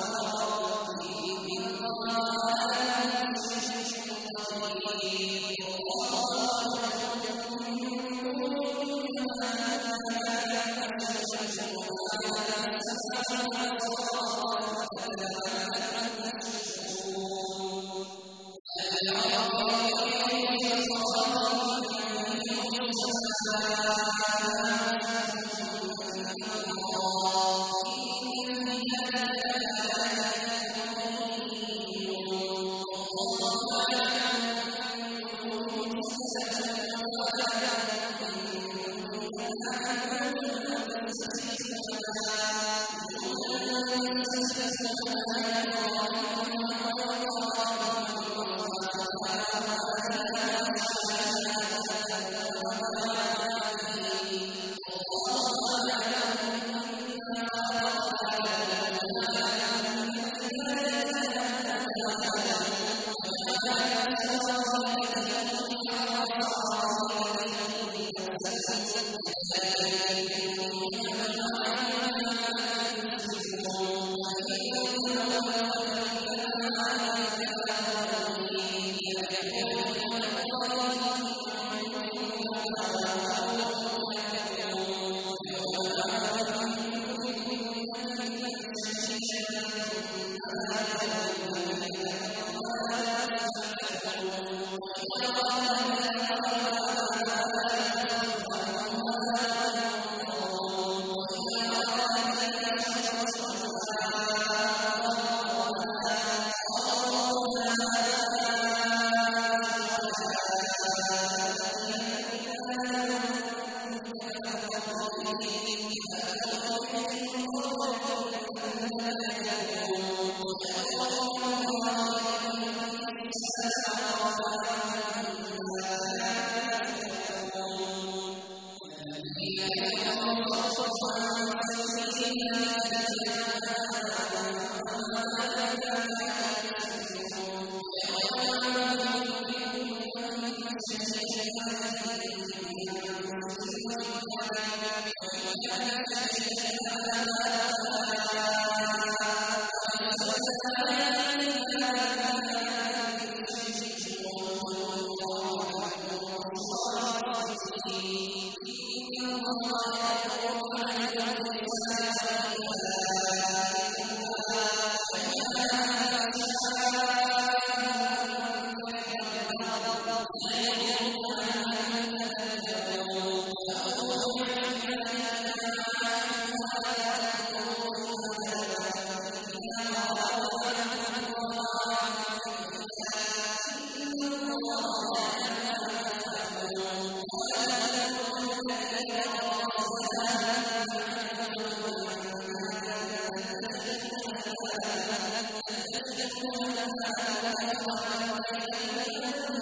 السَّمَاءِ وَلَيَجْزِيَنَّهُمْ أَجْرَهُم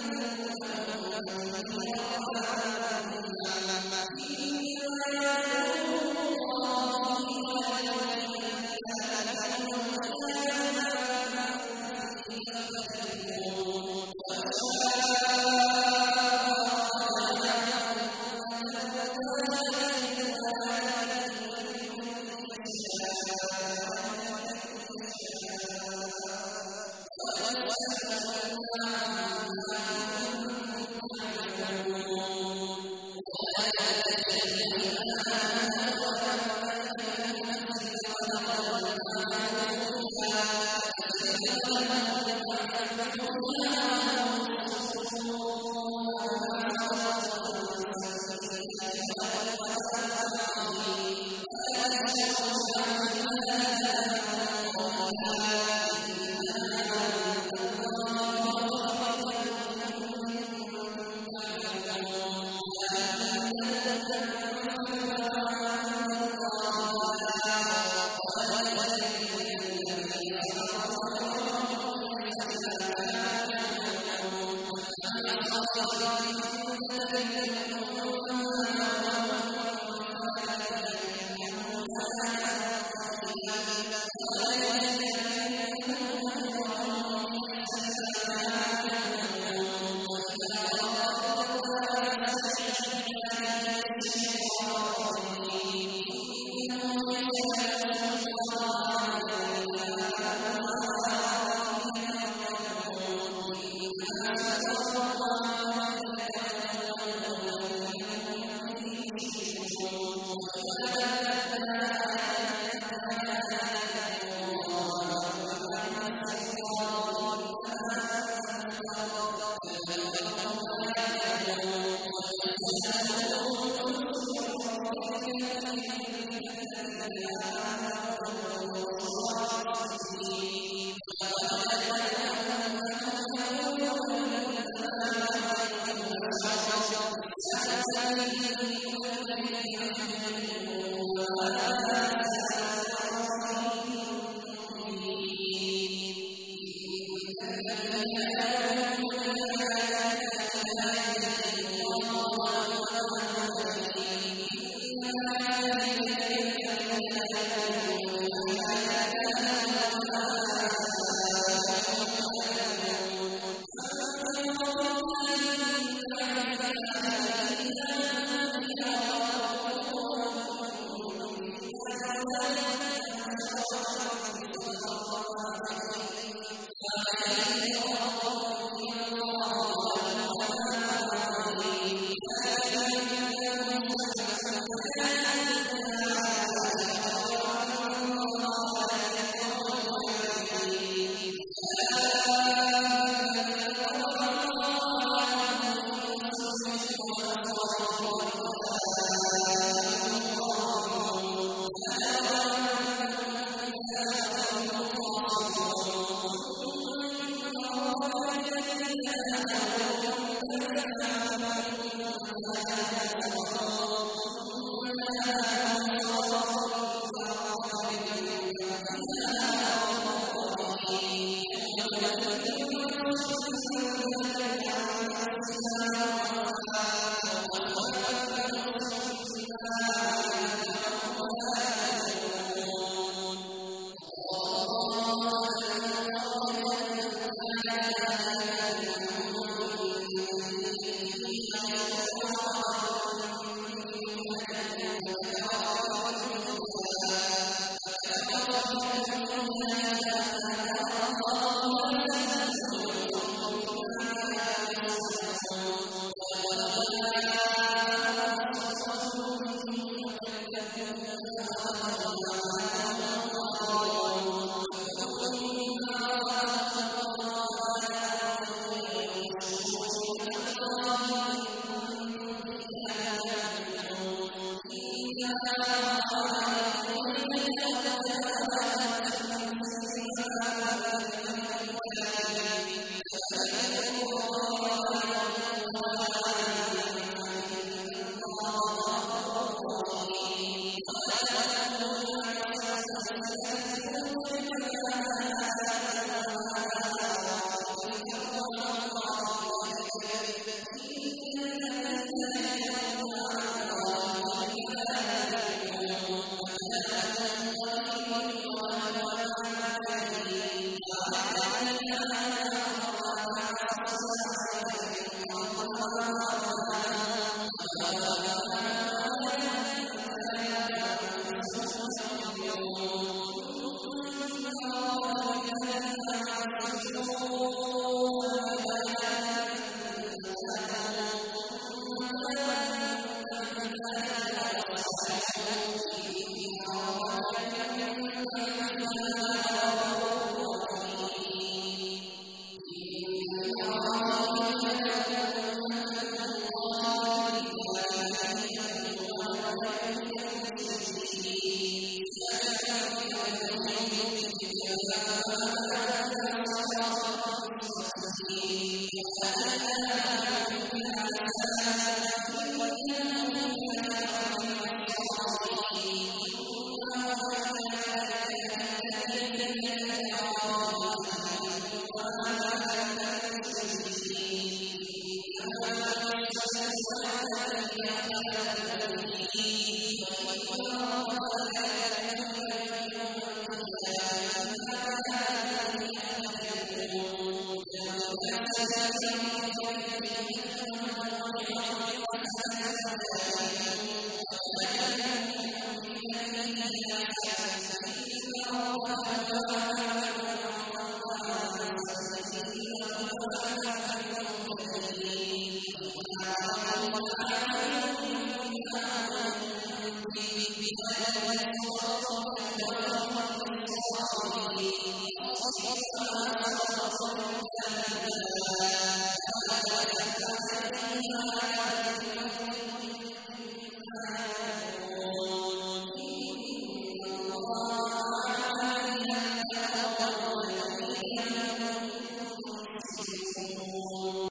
وَمَا